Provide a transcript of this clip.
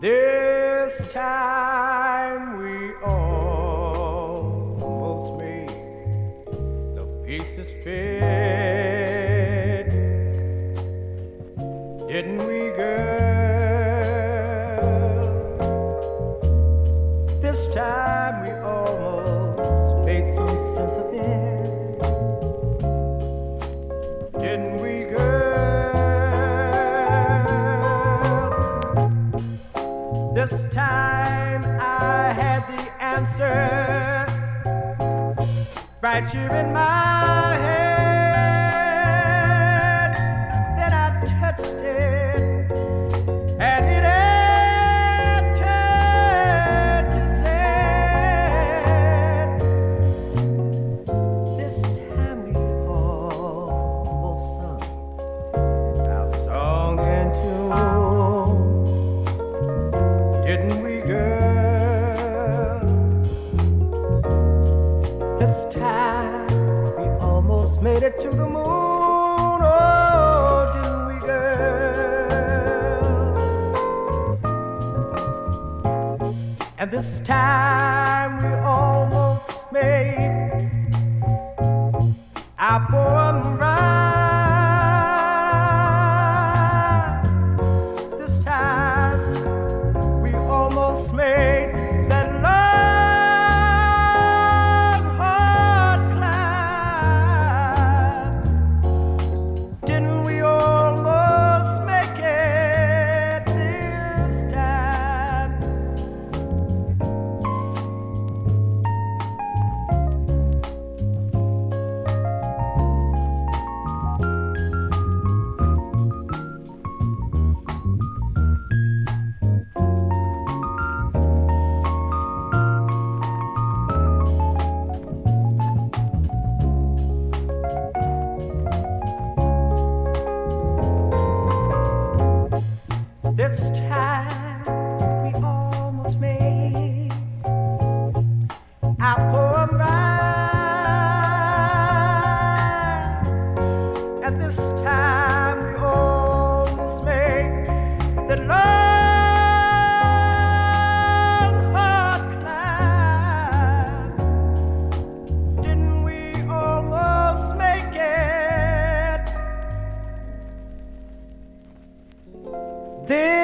This time we almost made the pieces fit. Didn't we, girl? This time we almost made some sense of it. Didn't we, girl? Time I had the answer. Right here in my And this time we almost made our poem This time we long, hard climb. Didn't we almost make it? This